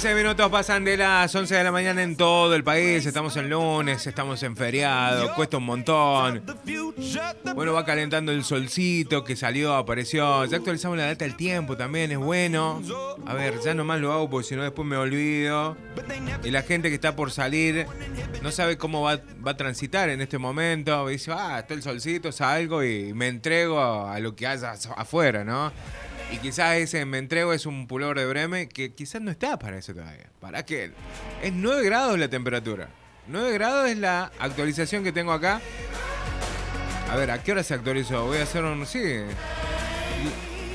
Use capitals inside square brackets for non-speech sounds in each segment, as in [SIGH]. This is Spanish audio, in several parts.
16 minutos pasan de las 11 de la mañana en todo el país. Estamos en lunes, estamos en feriado, cuesta un montón. Bueno, va calentando el solcito que salió, apareció. Ya actualizamos la data del tiempo también, es bueno. A ver, ya nomás lo hago porque si no después me olvido. Y la gente que está por salir no sabe cómo va, va a transitar en este momento. Dice, ah, está el solcito, salgo y me entrego a lo que haya afuera, ¿no? Y quizás ese me entrego es un pulor de Breme que quizás no está para eso todavía. ¿Para qué? Es 9 grados la temperatura. 9 grados es la actualización que tengo acá. A ver, ¿a qué hora se actualizó? Voy a hacer un... Sí.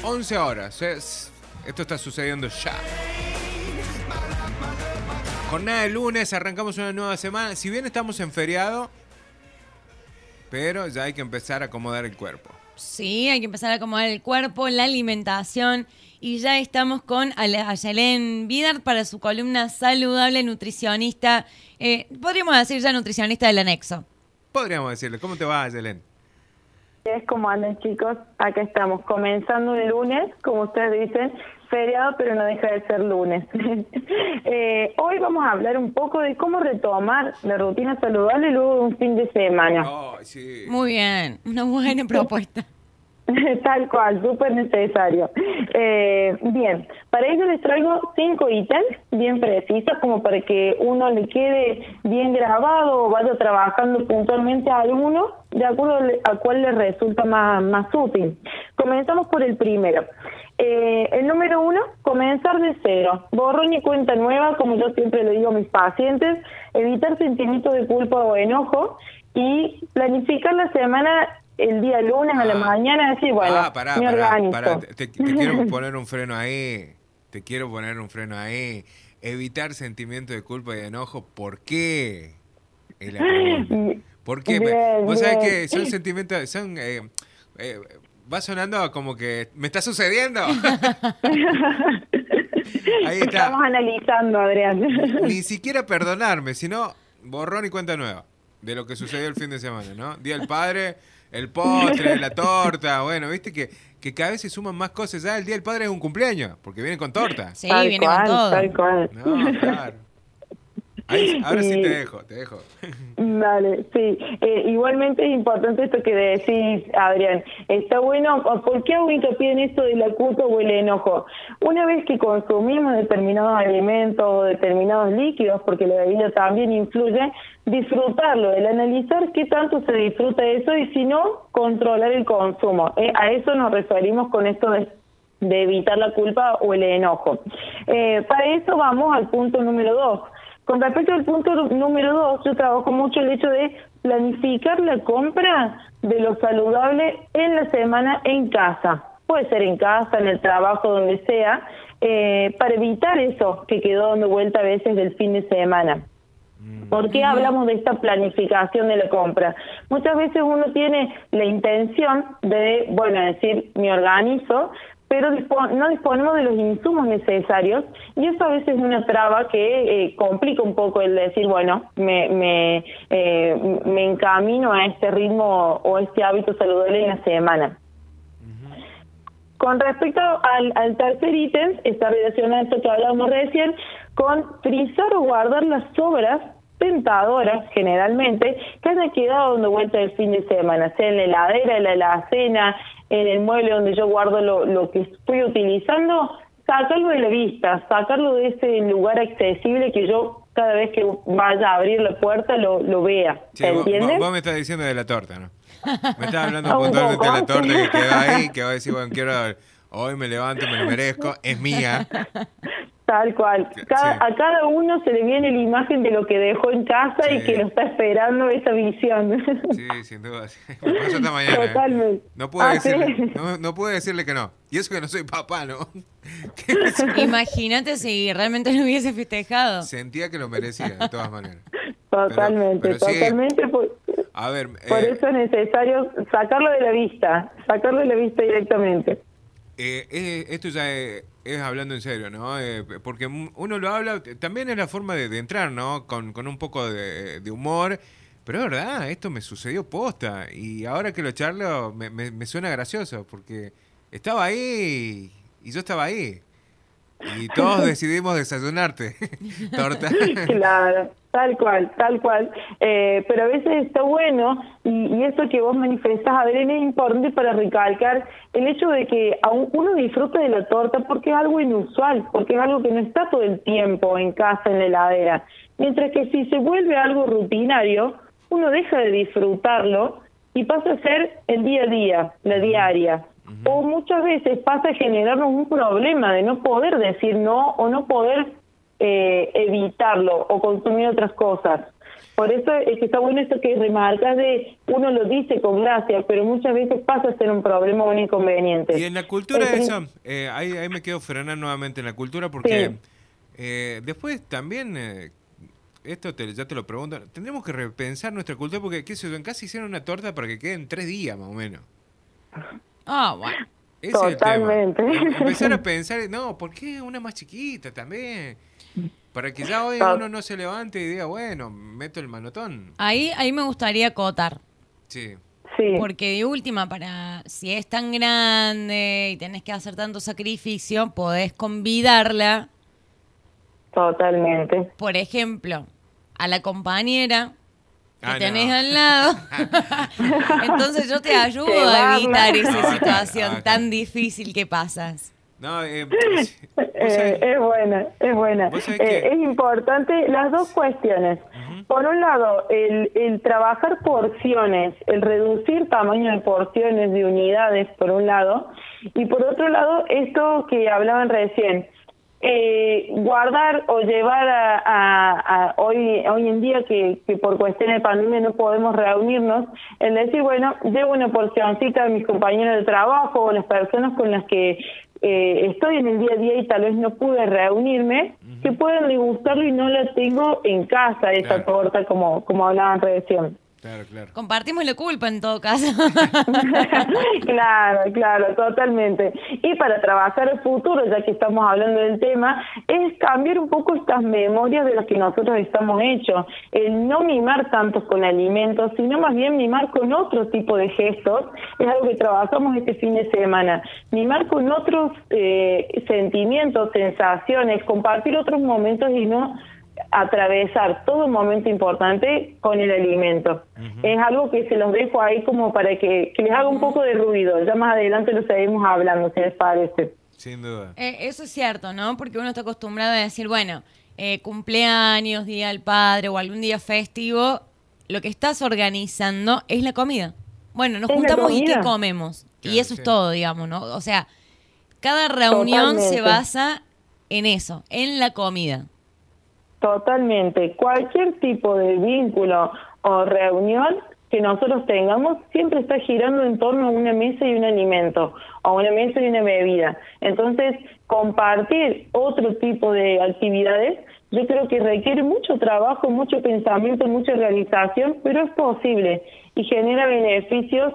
11 horas. Esto está sucediendo ya. Jornada de lunes, arrancamos una nueva semana. Si bien estamos en feriado, pero ya hay que empezar a acomodar el cuerpo. Sí, hay que empezar a acomodar el cuerpo, la alimentación. Y ya estamos con Ayelen Vidar para su columna saludable nutricionista. Eh, podríamos decir ya nutricionista del anexo. Podríamos decirle. ¿Cómo te va, Ayelen? Es como andan, chicos. Acá estamos comenzando el lunes, como ustedes dicen, feriado, pero no deja de ser lunes. [LAUGHS] Eh, hoy vamos a hablar un poco de cómo retomar la rutina saludable luego de un fin de semana. Muy bien, una buena propuesta. [LAUGHS] Tal cual, súper necesario. Eh, bien, para ello les traigo cinco ítems bien precisos como para que uno le quede bien grabado o vaya trabajando puntualmente a alguno de acuerdo a cuál le resulta más, más útil. Comenzamos por el primero. Eh, el número uno, comenzar de cero. Borrón y cuenta nueva, como yo siempre le digo a mis pacientes, evitar sentimientos de culpa o enojo y planificar la semana el día lunes a la ah. mañana, decir, bueno, ah, pará, me pará, Te, quiero [LAUGHS] poner un freno ahí, te quiero poner un freno ahí. Evitar sentimientos de culpa y de enojo, ¿por qué? [GASPS] ¿Por qué? Vos sabés que son [LAUGHS] sentimientos, son... Eh, eh, va sonando como que me está sucediendo. [LAUGHS] Ahí está. Estamos analizando, Adrián. Ni siquiera perdonarme, sino borrón y cuenta nueva de lo que sucedió el fin de semana, ¿no? Día del Padre, el postre, la torta, bueno, viste que, que cada vez se suman más cosas. Ya el Día del Padre es un cumpleaños, porque viene con torta. Sí, viene con todo. Tal cual. No, claro ahora sí te dejo, te dejo. [LAUGHS] Vale, sí. Eh, igualmente es importante esto que decís, Adrián. Está bueno, ¿por qué hago hincapié esto del acuto o el enojo? Una vez que consumimos determinados alimentos o determinados líquidos, porque la bebida también influye, disfrutarlo, el analizar qué tanto se disfruta eso y si no, controlar el consumo. Eh, a eso nos referimos con esto de de evitar la culpa o el enojo. Eh, para eso vamos al punto número dos, con respecto al punto número dos, yo trabajo mucho el hecho de planificar la compra de lo saludable en la semana en casa. Puede ser en casa, en el trabajo, donde sea, eh, para evitar eso que quedó dando vuelta a veces del fin de semana. Mm. ¿Por qué hablamos de esta planificación de la compra? Muchas veces uno tiene la intención de, bueno, decir, me organizo, pero no disponemos de los insumos necesarios y eso a veces es una traba que eh, complica un poco el decir, bueno, me, me, eh, me encamino a este ritmo o este hábito saludable en la semana. Con respecto al, al tercer ítem, está relacionado a esto que hablábamos recién, con frizar o guardar las sobras tentadoras generalmente que han quedado dando vuelta el fin de semana, sea en la heladera, en la alacena, en el mueble donde yo guardo lo, lo que estoy utilizando, sacarlo de la vista, sacarlo de ese lugar accesible que yo cada vez que vaya a abrir la puerta lo, lo vea. ¿Se entiende? Vos, me estás diciendo de la torta, ¿no? Me estás hablando [LAUGHS] puntualmente de la torta que queda ahí, que va a decir, bueno, quiero, hoy me levanto, me lo merezco, es mía. [LAUGHS] Tal cual. A cada uno se le viene la imagen de lo que dejó en casa y que lo está esperando esa visión. Sí, sin duda. [LAUGHS] Pasó esta mañana. ¿eh? Totalmente. No, puedo ah, decirle, no, puedo decirle que no. Y eso que no soy papá, ¿no? [LAUGHS] Imagínate si realmente lo hubiese festejado. Sentía que lo merecía, de todas maneras. Totalmente, totalmente. por, a ver, por eh, eso es necesario sacarlo de la vista, sacarlo de la vista directamente. Eh, esto ya es, hablando en serio, ¿no? Eh, porque uno lo habla, también es la forma de, entrar, ¿no? Con, un poco de, humor. Pero es verdad, esto me sucedió posta. Y ahora que lo charlo, me, me, suena gracioso, porque estaba ahí y yo estaba ahí. Y todos decidimos desayunarte. [LAUGHS] Torta. Claro, tal cual, tal cual. Eh, pero a veces está bueno, y, y eso que vos manifestás, Adrián, es importante para recalcar el hecho de que aún uno disfruta de la torta porque es algo inusual, porque es algo que no está todo el tiempo en casa, en la heladera. Mientras que si se vuelve algo rutinario, uno deja de disfrutarlo y pasa a ser el día a día, la diaria. O muchas veces pasa a generarnos un problema de no poder decir no o no poder eh, evitarlo o consumir otras cosas. Por eso es que está bueno esto que remarcas de uno lo dice con gracia, pero muchas veces pasa a ser un problema o un inconveniente. Y en la cultura Eh, eso, eh, ahí, ahí me quedo frenar nuevamente en la cultura porque Sí. eh, después también, eh, esto te, ya te lo pregunto, tendremos que repensar nuestra cultura porque, qué sé yo, en casa hicieron una torta para que quede en tres días más o menos. Ah, bueno. Ese es el tema. Totalmente. Em- Empezar a [LAUGHS] pensar, no, ¿por qué una más chiquita también? Para que ya hoy uno no se levante y diga, bueno, meto el manotón. Ahí, ahí me gustaría acotar. Sí. Sí, Porque de última, para si es tan grande y tenés que hacer tanto sacrificio, podés convidarla, totalmente. por ejemplo, a la compañera que Ah, tenés no. al lado. [LAUGHS] Entonces yo te ayudo a evitar esa claro, situación claro. tan difícil que pasas. No, eh, [LAUGHS] Eh, es buena, es buena. Eh, es importante las dos cuestiones. Por un lado, el, el trabajar porciones, el reducir tamaño de porciones, de unidades, por un lado, y por otro lado, esto que hablaban recién, eh, guardar o llevar a, a- a hoy hoy en día que, que por cuestiones de pandemia no podemos reunirnos, el decir, bueno, llevo una porcioncita a mis compañeros de trabajo o las personas con las que eh, estoy en el día a día y tal vez no pude reunirme, que puedan degustarlo y no la tengo en casa, esa Claro. torta como, como hablaban recién. Claro, claro. Compartimos la culpa en todo caso. [LAUGHS] claro, claro, totalmente. Y para trabajar el futuro, ya que estamos hablando del tema, es cambiar un poco estas memorias de las que nosotros estamos hechos. El no mimar tanto con alimentos, sino más bien mimar con otro tipo de gestos. Es algo que trabajamos este fin de semana. Mimar con otros eh, sentimientos, sensaciones, compartir otros momentos y no atravesar todo momento importante con el alimento. Es algo que se los dejo ahí como para que, que les haga un poco de ruido. Ya más adelante lo seguimos hablando, si les parece. Sin duda. Eh, eso es cierto, ¿no? Porque uno está acostumbrado a decir, bueno, eh, cumpleaños, día del padre o algún día festivo, lo que estás organizando es la comida. Bueno, nos juntamos y ¿qué comemos? y eso es todo, digamos, ¿no? O sea, cada reunión se basa en eso, en la comida. Totalmente. Cualquier tipo de vínculo o reunión que nosotros tengamos siempre está girando en torno a una mesa y un alimento, o una mesa y una bebida. Entonces, compartir otro tipo de actividades, yo creo que requiere mucho trabajo, mucho pensamiento, mucha realización, pero es posible y genera beneficios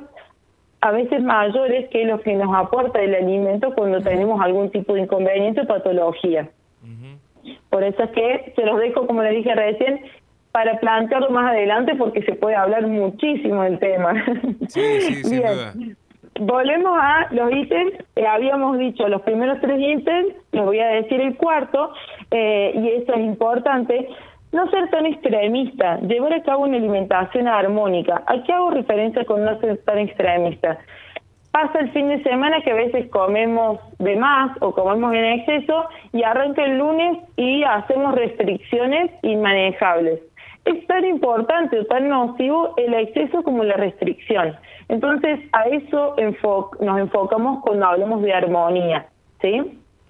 a veces mayores que los que nos aporta el alimento cuando tenemos algún tipo de inconveniente o patología. Por eso es que se los dejo, como le dije recién, para plantearlo más adelante porque se puede hablar muchísimo del tema. Sí, sí, [LAUGHS] sin Bien. duda. Volvemos a los ítems. Eh, habíamos dicho los primeros tres ítems, les voy a decir el cuarto, eh, y eso es importante. No ser tan extremista, llevar a cabo una alimentación armónica. ¿A qué hago referencia con no ser tan extremista? Pasa el fin de semana que a veces comemos de más o comemos en exceso y arranca el lunes y hacemos restricciones inmanejables. Es tan importante o tan nocivo el exceso como la restricción. Entonces, a eso enfo- nos enfocamos cuando hablamos de armonía, ¿sí?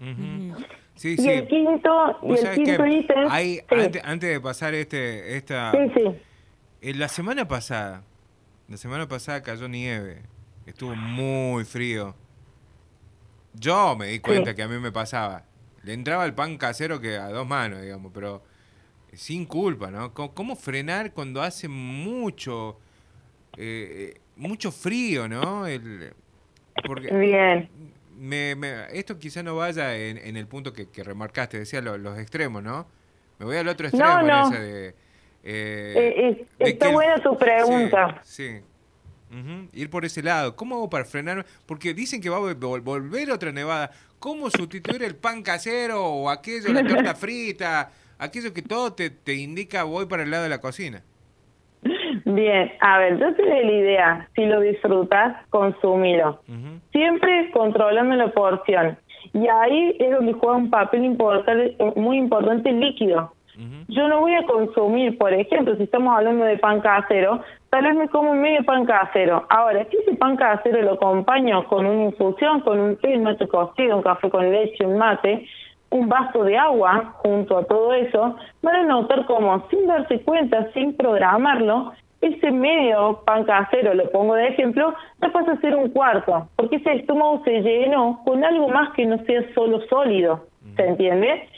Ujú. Sí, Y sí. el quinto, y el quinto ítem... hay- sí, antes, antes de pasar este, esta, sí, sí. eh, la semana pasada, la semana pasada cayó nieve, estuvo muy frío. Yo me di cuenta Sí. que a mí me pasaba. Le entraba el pan casero que a dos manos, digamos, pero sin culpa, ¿no? ¿Cómo, cómo frenar cuando hace mucho, eh, mucho frío, ¿no? El, porque Bien. me, me- esto quizá no vaya en, en el punto que, que remarcaste, decía lo- los extremos, ¿no? Me voy al otro No, extremo, en no. ese de... eh, Eh, es- de está el- buena tu pregunta. Sí, sí. Ujú, Ir por ese lado. ¿Cómo hago para frenar? Porque dicen que va a vol- volver otra nevada. ¿Cómo sustituir el pan casero o aquello, la torta [LAUGHS] frita? Aquello que todo te, te indica voy para el lado de la cocina. Bien, a ver, yo te doy la idea, si lo disfrutas, consumilo. Siempre controlando la porción. Y ahí es donde juega un papel importante, muy importante el líquido. Yo no voy a consumir, por ejemplo, si estamos hablando de pan casero, tal vez me como medio pan casero. Ahora, si ese pan casero lo acompaño con una infusión, con un té, un mate cocido, un café con leche, un mate, un vaso de agua junto a todo eso, van a notar como sin darse cuenta, sin programarlo, ese medio pan casero, lo pongo de ejemplo, ya pasa a ser un cuarto, porque ese estómago se llenó con algo más que no sea solo sólido, ¿se entiende?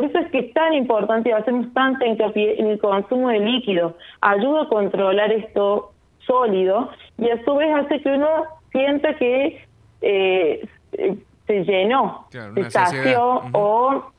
Por eso es que es tan importante hacemos tanta hincapié en el consumo de líquido. Ayuda a controlar esto sólido y a su vez hace que uno sienta que eh, se llenó, Claro, se sació o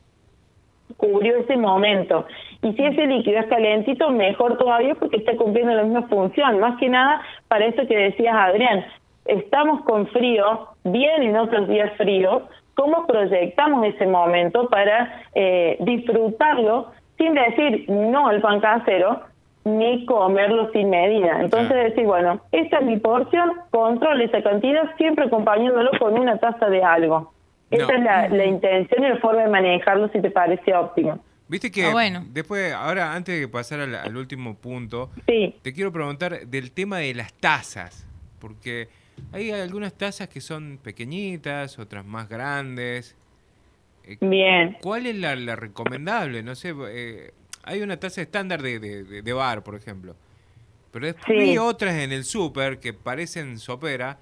cubrió ese momento. Y si ese líquido es calentito, mejor todavía porque está cumpliendo la misma función. Más que nada, para eso que decías, Adrián, estamos con frío, vienen otros días fríos, ¿cómo proyectamos ese momento para eh, disfrutarlo sin decir no al pan casero, ni comerlo sin medida? Entonces Claro. decir, bueno, esta es mi porción, control esa cantidad, siempre acompañándolo con una taza de algo. Esa No. es la, la intención y la forma de manejarlo si te parece óptimo. Viste que Ah, bueno. después, ahora antes de pasar al, al último punto, Sí, te quiero preguntar del tema de las tazas, porque hay algunas tazas que son pequeñitas, otras más grandes. Eh, bien. ¿Cuál es la, la recomendable? No sé, eh, hay una taza estándar de, de- bar, por ejemplo. Pero después Sí. hay otras en el súper que parecen sopera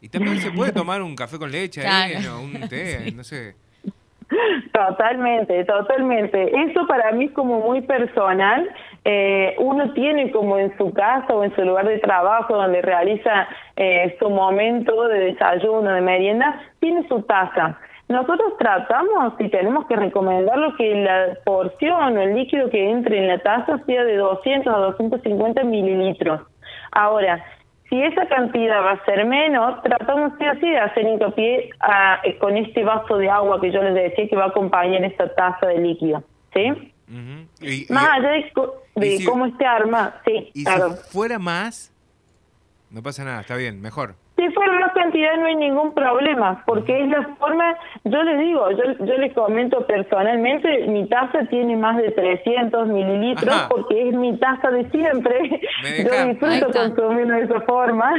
y también se puede tomar un café con leche ahí, o un té, [LAUGHS] no sé. Totalmente, totalmente. Eso para mí es como muy personal. Eh, uno tiene como en su casa o en su lugar de trabajo donde realiza eh, su momento de desayuno, de merienda, tiene su taza. Nosotros tratamos, si tenemos que recomendarlo, que la porción o el líquido que entre en la taza sea de 200 a 250 mililitros. Ahora, si esa cantidad va a ser menos, tratamos sí así de hacer hincapié a- eh, con este vaso de agua que yo les decía que va a acompañar esta taza de líquido. ¿Sí? Ujú. Y- y- Más allá de, de si- cómo esté arma, sí, y claro. si fuera más, no pasa nada, está bien, mejor. Si fuera más cantidad no hay ningún problema, porque es la forma, yo les digo, yo, yo les comento personalmente, mi taza tiene más de 300 mililitros Ajá. porque es mi taza de siempre. Yo disfruto consumirlo de esa forma.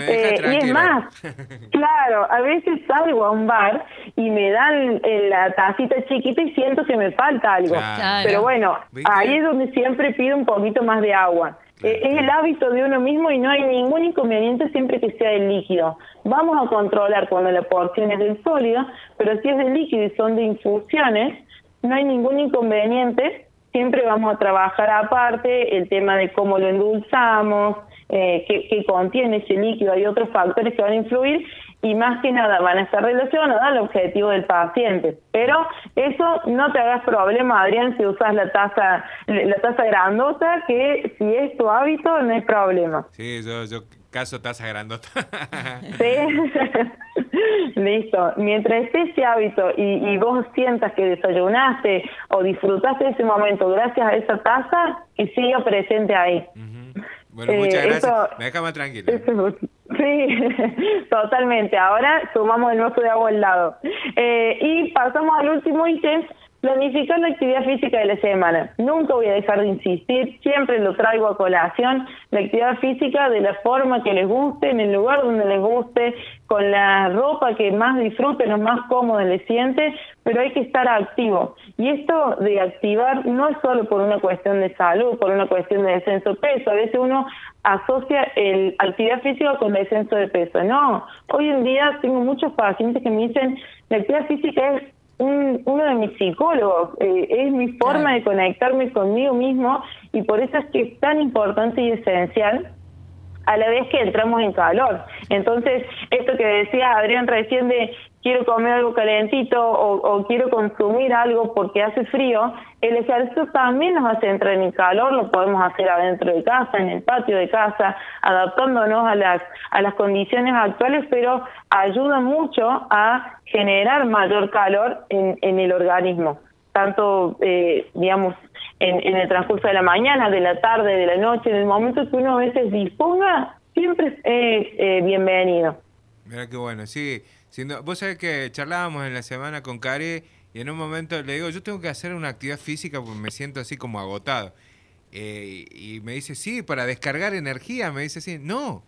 Eh, y es más, [LAUGHS] claro, a veces salgo a un bar y me dan eh, la tacita chiquita y siento que me falta algo. Claro. Pero bueno, ahí es donde siempre pido un poquito más de agua. Eh, es el hábito de uno mismo y no hay ningún inconveniente siempre que sea el líquido. Vamos a controlar cuando la porción es del sólido, pero si es de líquido y son de infusiones, no hay ningún inconveniente. Siempre vamos a trabajar aparte el tema de cómo lo endulzamos, eh, qué, qué contiene ese líquido. Hay otros factores que van a influir y más que nada van a estar relacionados al objetivo del paciente. Pero eso no te hagas problema, Adrián, si usas la taza, la taza grandota, que si es tu hábito no hay problema. Sí, yo, yo caso taza grandota. [LAUGHS] [LAUGHS] ¿Sí? [LAUGHS] Listo. Mientras esté ese hábito y, y vos sientas que desayunaste o disfrutaste ese momento gracias a esa taza, que siga presente ahí. Bueno, Eh, muchas gracias. eso- Me deja más tranquilo. Eso es- Sí, [LAUGHS] totalmente. Ahora sumamos el vaso de agua al lado. Eh, y pasamos al último ítem, planificar la actividad física de la semana. Nunca voy a dejar de insistir, siempre lo traigo a colación, la actividad física de la forma que les guste, en el lugar donde les guste, con la ropa que más disfruten o más cómoda les siente, pero hay que estar activo. Y esto de activar no es solo por una cuestión de salud, por una cuestión de descenso de peso. A veces uno asocia el actividad física con descenso de peso. No, hoy en día tengo muchos pacientes que me dicen, la actividad física es un- uno de mis psicólogos, eh, es mi forma de conectarme conmigo mismo y por eso es que es tan importante y esencial a la vez que entramos en calor. Entonces, esto que decía Adrián recién de quiero comer algo calentito o, quiero consumir algo porque hace frío, el ejercicio también nos hace entrar en el calor, lo podemos hacer adentro de casa, en el patio de casa, adaptándonos a las, a las condiciones actuales, pero ayuda mucho a generar mayor calor en, el organismo, tanto, eh, digamos, en, en, el transcurso de la mañana, de la tarde, de la noche, en el momento que uno a veces disponga, siempre es eh, bienvenido. Mira qué bueno, sí. Siendo, vos sabés que charlábamos en la semana con Cari y en un momento le digo, yo tengo que hacer una actividad física porque me siento así como agotado. Eh, y me dice, sí, para descargar energía. Me dice, sí, no,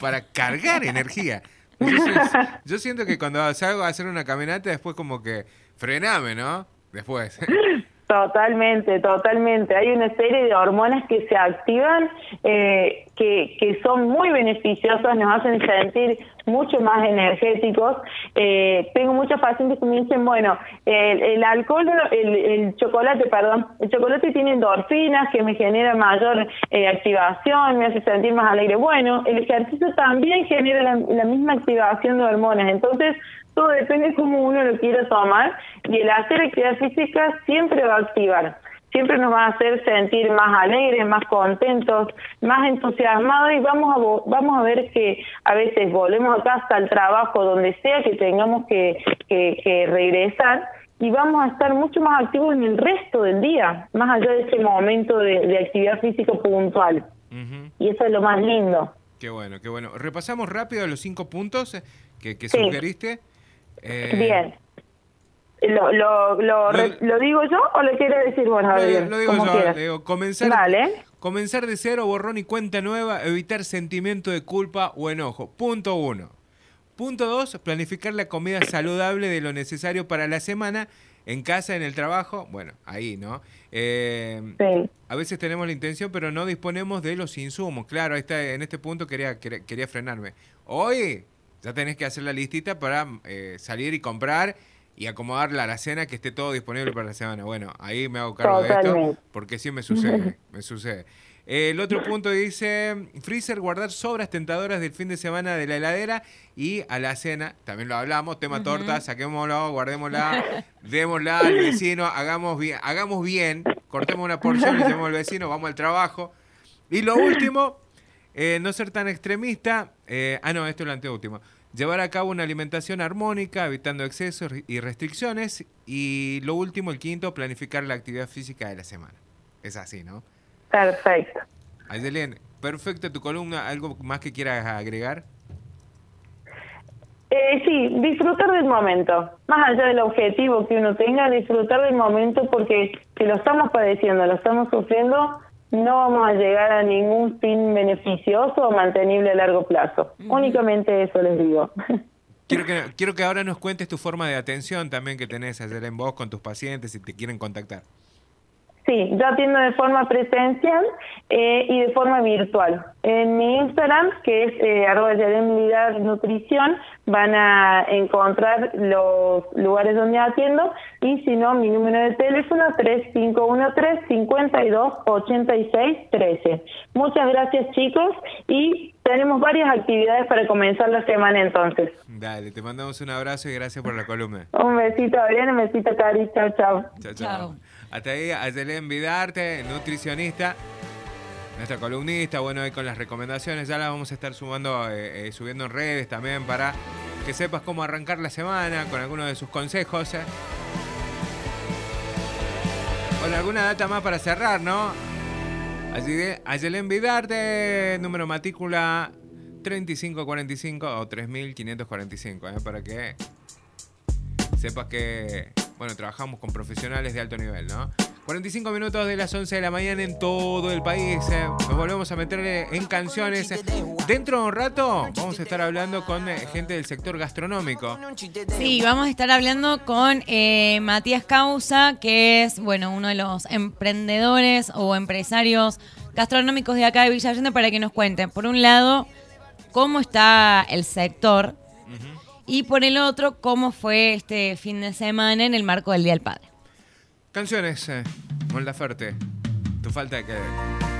para... cargar energía. [LAUGHS] Yo, siento que cuando salgo a hacer una caminata, después como que frename, ¿no? Después. [LAUGHS] Totalmente, totalmente. Hay una serie de hormonas que se activan eh, que, que son muy beneficiosas, nos hacen sentir mucho más energéticos. Eh, tengo muchos pacientes que me dicen, bueno, el, alcohol, el, chocolate, perdón, el chocolate tiene endorfinas que me genera mayor eh, activación, me hace sentir más alegre. Bueno, el ejercicio también genera la misma activación de hormonas. Entonces, todo depende de cómo uno lo quiera tomar y el hacer actividad física siempre va a activar, siempre nos va a hacer sentir más alegres, más contentos, más entusiasmados y vamos a, vamos a ver que a veces volvemos a casa al trabajo, donde sea que tengamos que, que, regresar y vamos a estar mucho más activos en el resto del día, más allá de ese momento de, actividad física puntual. Y eso es lo más lindo. Qué bueno, qué bueno. Repasamos rápido los cinco puntos eh, que, que sugeriste. Eh, Bien. ¿Lo, lo, lo, lo, digo yo o lo quiere decir vos, Lo, digo yo, digo, comenzar, comenzar de cero, borrón y cuenta nueva, evitar sentimiento de culpa o enojo. Punto uno. Punto dos, planificar la comida saludable de lo necesario para la semana, en casa, en el trabajo. Bueno, ahí, ¿no? Eh, A veces tenemos la intención, pero no disponemos de los insumos. Claro, ahí está, en este punto quería, quería frenarme. Hoy ya tenés que hacer la listita para eh, salir y comprar y acomodar la cena que esté todo disponible para la semana. Bueno, ahí me hago cargo de esto porque sí me sucede, [LAUGHS] me sucede. El otro punto dice, freezer, guardar sobras tentadoras del fin de semana de la heladera y a la cena, también lo hablamos, tema torta, saquémoslo, guardémosla, [LAUGHS] démosla al vecino, hagamos bien, hagamos bien, cortemos una porción, le [LAUGHS] llevamos al vecino, vamos al trabajo. Y lo último, eh, no ser tan extremista. Eh, ah, no, esto es lo anteúltimo. Llevar a cabo una alimentación armónica, evitando excesos y restricciones. Y lo último, el quinto, planificar la actividad física de la semana. Es así, ¿no? Perfecto. Aydelén, perfecto tu columna. ¿Algo más que quieras agregar? Eh, sí, disfrutar del momento. Más allá del objetivo que uno tenga, disfrutar del momento porque si lo estamos padeciendo, lo estamos sufriendo, no vamos a llegar a ningún fin beneficioso o mantenible a largo plazo. Únicamente eso les digo. Quiero que, [LAUGHS] quiero que ahora nos cuentes tu forma de atención también que tenés ayer en vos con tus pacientes si te quieren contactar. Sí, yo atiendo de forma presencial eh, y de forma virtual. En mi Instagram, que es eh, arroba nutrición, van a encontrar los lugares donde atiendo y si no, mi número de teléfono 3513-528613. Muchas gracias chicos y tenemos varias actividades para comenzar la semana entonces. Dale, te mandamos un abrazo y gracias por la columna. Un besito, Adriana, un besito, Cari. Chao, chao. Chao, chao. Hasta ahí, Ayelen Vidarte, nutricionista, nuestra columnista, bueno, ahí con las recomendaciones, ya las vamos a estar sumando, eh, eh, subiendo en redes también para que sepas cómo arrancar la semana con algunos de sus consejos. Eh. Bueno, alguna data más para cerrar, ¿no? Ayelen Vidarte, número matrícula 3545 o 3545, ¿eh? para que sepas que bueno, trabajamos con profesionales de alto nivel, ¿no? 45 minutos de las 11 de la mañana en todo el país. ¿eh? Nos volvemos a meter en canciones. Dentro de un rato vamos a estar hablando con eh, gente del sector gastronómico. Sí, vamos a estar hablando con eh, Matías Causa, que es, bueno, uno de los emprendedores o empresarios gastronómicos de acá de Villa Allende, para que nos cuente, por un lado, cómo está el sector y por el otro, cómo fue este fin de semana en el marco del Día del Padre. Canciones, eh, Molda Ferte, tu falta de que